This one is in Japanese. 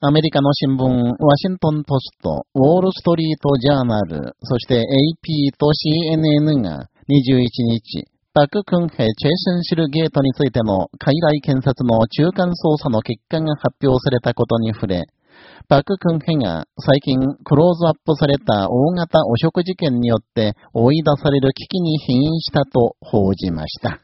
アメリカの新聞、ワシントンポスト、ウォールストリートジャーナル、そして AP と CNN が21日、パク・クンヘ・チェイシンシルゲートについての海外検察の中間捜査の結果が発表されたことに触れ、パク・クンヘが最近クローズアップされた大型汚職事件によって追い出される危機に瀕したと報じました。